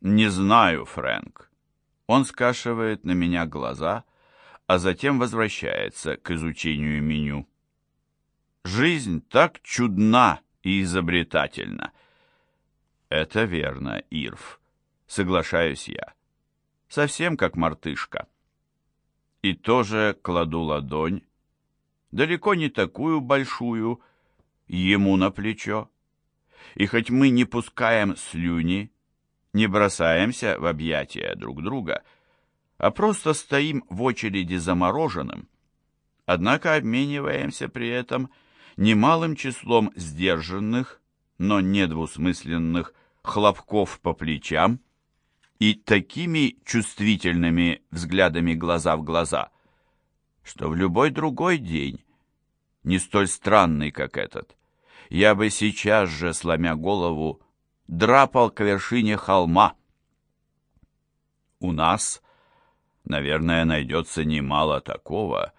«Не знаю, Фрэнк». Он скашивает на меня глаза, а затем возвращается к изучению меню. Жизнь так чудна и изобретательна. Это верно, Ирв, соглашаюсь я. Совсем как мартышка. И тоже кладу ладонь, далеко не такую большую, ему на плечо. И хоть мы не пускаем слюни, не бросаемся в объятия друг друга, а просто стоим в очереди замороженным, однако обмениваемся при этом немалым числом сдержанных, но недвусмысленных хлопков по плечам и такими чувствительными взглядами глаза в глаза, что в любой другой день, не столь странный, как этот, я бы сейчас же, сломя голову, драпал к вершине холма. У нас, наверное, найдется немало такого,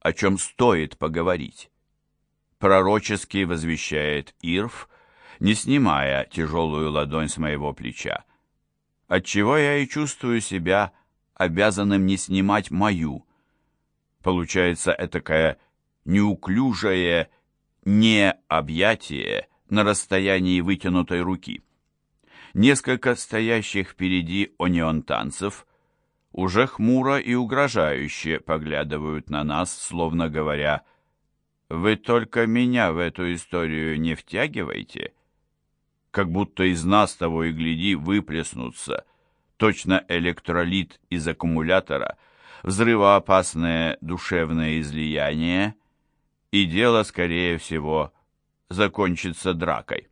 о чем стоит поговорить. Пророчески возвещает Ирв, не снимая тяжелую ладонь с моего плеча, отчего я и чувствую себя обязанным не снимать мою. Получается этакое неуклюжее не объятие на расстоянии вытянутой руки. Несколько стоящих впереди онеонтанцев уже хмуро и угрожающе поглядывают на нас, словно говоря, «Вы только меня в эту историю не втягивайте», как будто из нас того и гляди выплеснутся, точно электролит из аккумулятора, взрывоопасное душевное излияние — и дело, скорее всего, закончится дракой.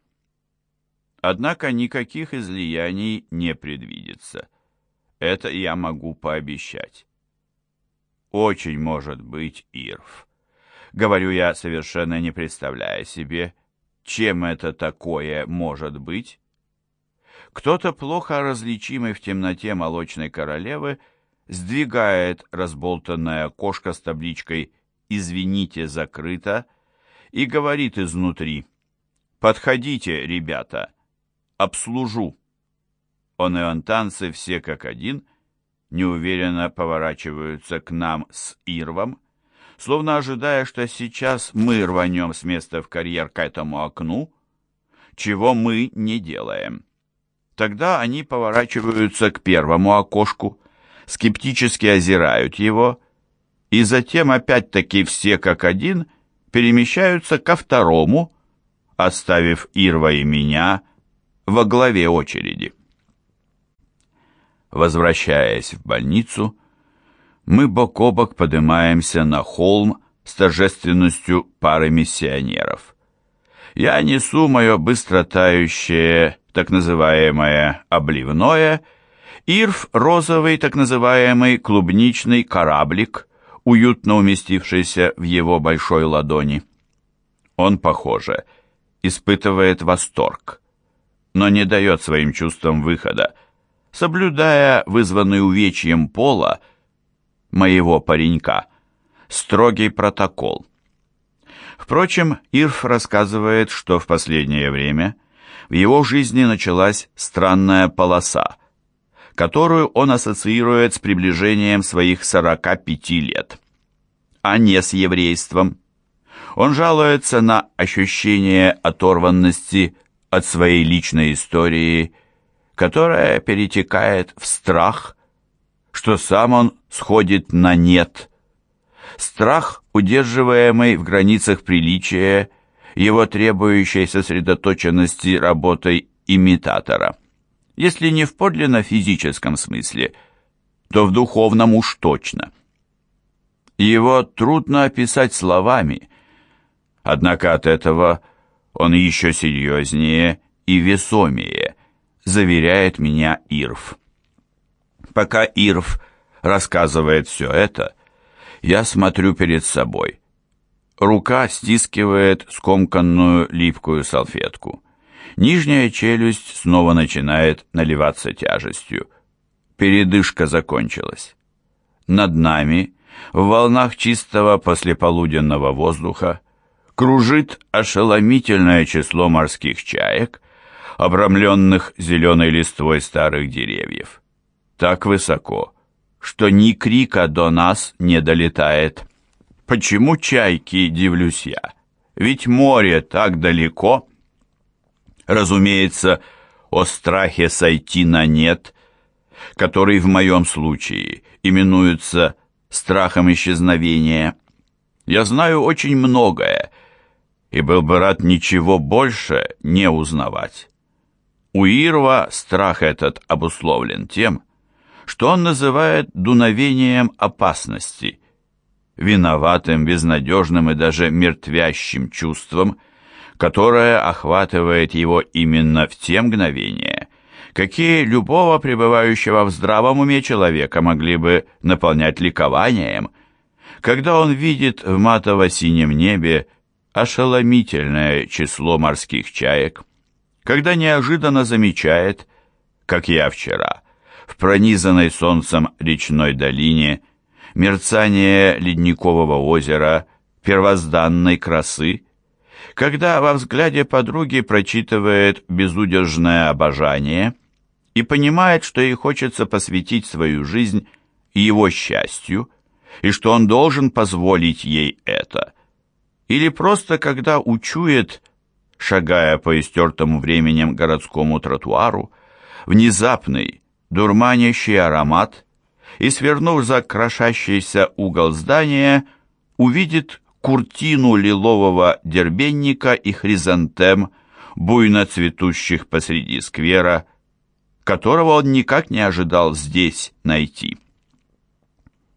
Однако никаких излияний не предвидится. Это я могу пообещать. Очень может быть Ирв. Говорю я, совершенно не представляя себе, чем это такое может быть. Кто-то плохо различимый в темноте молочной королевы сдвигает разболтанное окошко с табличкой «Извините, закрыто», и говорит изнутри «Подходите, ребята, обслужу». Онеонтанцы все как один неуверенно поворачиваются к нам с Ирвом, словно ожидая, что сейчас мы рванем с места в карьер к этому окну, чего мы не делаем. Тогда они поворачиваются к первому окошку, скептически озирают его и затем опять-таки все как один перемещаются ко второму, оставив Ирва и меня во главе очереди. Возвращаясь в больницу, мы бок о бок поднимаемся на холм с торжественностью пары миссионеров. Я несу мое быстро тающее, так называемое обливное, Ирв розовый, так называемый клубничный кораблик – уютно уместившийся в его большой ладони. Он, похоже, испытывает восторг, но не дает своим чувствам выхода, соблюдая вызванный увечьем пола моего паренька строгий протокол. Впрочем, Ирф рассказывает, что в последнее время в его жизни началась странная полоса – которую он ассоциирует с приближением своих 45 лет, а не с еврейством. Он жалуется на ощущение оторванности от своей личной истории, которая перетекает в страх, что сам он сходит на нет. Страх, удерживаемый в границах приличия, его требующей сосредоточенности работой имитатора если не в подлинно физическом смысле, то в духовном уж точно. Его трудно описать словами, однако от этого он еще серьезнее и весомее, заверяет меня Ирв. Пока Ирв рассказывает все это, я смотрю перед собой. Рука стискивает скомканную липкую салфетку. Нижняя челюсть снова начинает наливаться тяжестью. Передышка закончилась. Над нами, в волнах чистого послеполуденного воздуха, кружит ошеломительное число морских чаек, обрамленных зеленой листвой старых деревьев. Так высоко, что ни крика до нас не долетает. Почему чайки, дивлюсь я? Ведь море так далеко. Разумеется, о страхе сойти на нет, который в моем случае именуется страхом исчезновения. Я знаю очень многое, и был бы рад ничего больше не узнавать. У Ирва страх этот обусловлен тем, что он называет дуновением опасности, виноватым, безнадежным и даже мертвящим чувством, которое охватывает его именно в те мгновения, какие любого пребывающего в здравом уме человека могли бы наполнять ликованием, когда он видит в матово-синем небе ошеломительное число морских чаек, когда неожиданно замечает, как я вчера, в пронизанной солнцем речной долине, мерцание ледникового озера первозданной красы, когда во взгляде подруги прочитывает безудержное обожание и понимает, что ей хочется посвятить свою жизнь его счастью, и что он должен позволить ей это. Или просто когда учует, шагая по истертому временем городскому тротуару, внезапный, дурманящий аромат, и, свернув за крошащийся угол здания, увидит куртину лилового дербенника и хризантем, буйно цветущих посреди сквера, которого он никак не ожидал здесь найти.